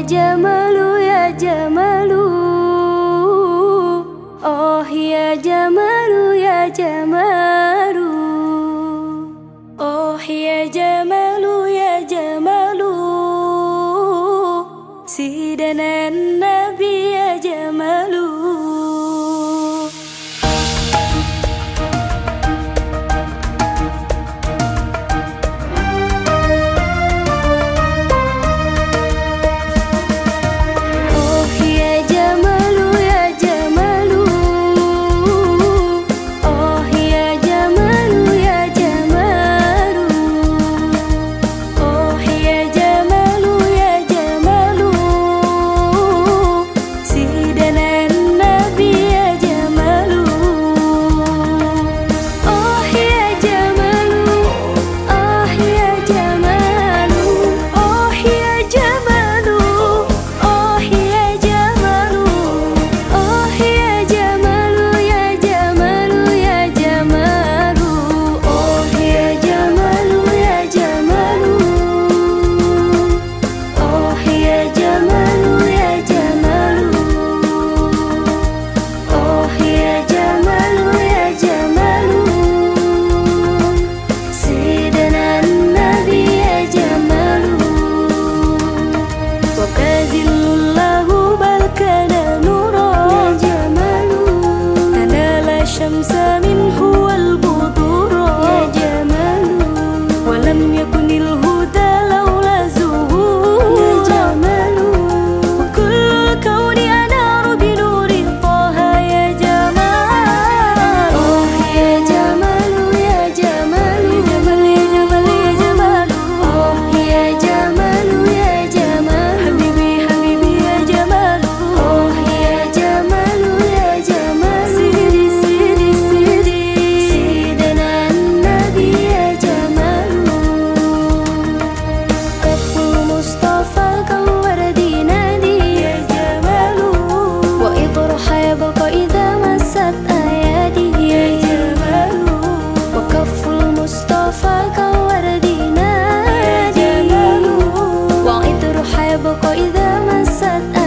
Ya Jamalu oh, iya ya Jamalu Oh iya ya Jamalu ya Jamalu Oh ya Jamalu ya Jamalu Sidanan Nabi trầm rơi sesat